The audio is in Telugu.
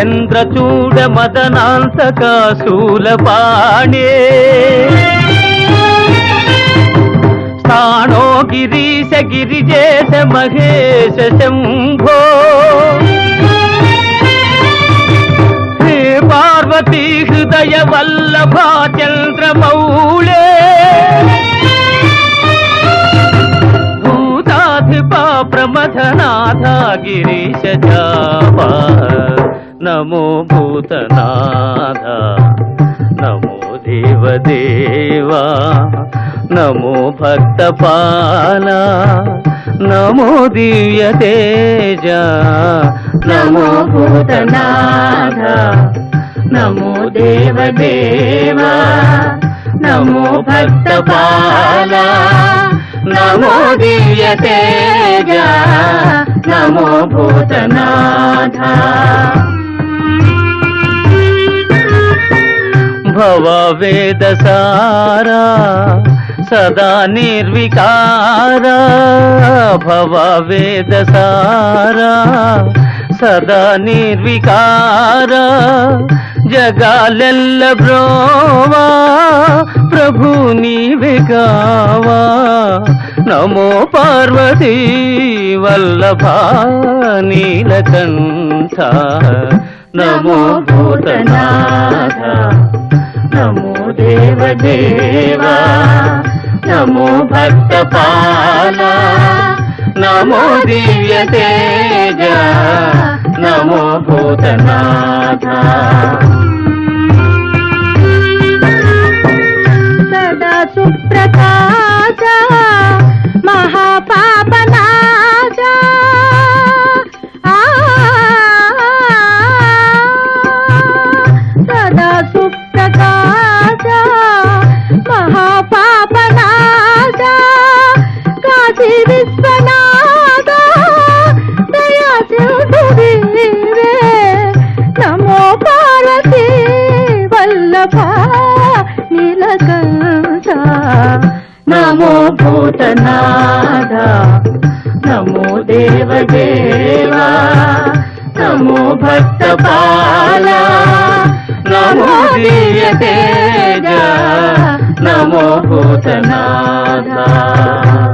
చూడ మదనాంతక శూలపాణే. స్థాణో గిరీశ గిరిజేశ మహేశ శంభో. హే పార్వతీ హృదయ వల్లభా చంద్రమౌళే. భూతాధిపా ప్రమథనాథ గిరీశ జాపా नमो भूतनाथ नमो देवदेवा नमो भक्तपाला नमो दिव्यतेज नमो भूतनाथ नमो देवदेवा नमो भक्तपाला नमो दिव्यतेज नमो भूतनाथ। భవ వేద సారా సదా నిర్వికారా భవ వేద సారా సదా నిర్వికారా జగాలెల్ల బ్రోవా ప్రభు నీవే కావా నమో పార్వతీ వల్లభా నీలకంఠ నమో భూతనాథ దేవదేవా నమో భక్తపాల నమో దివ్య తేజ నమో భూతనాథ. సదా సుప్రకాశ మహాపాపనాశ సదా సుప్రకాశ నమో భూతనాథ నమో దేవదేవా నమో భక్తపాల నమో దేవ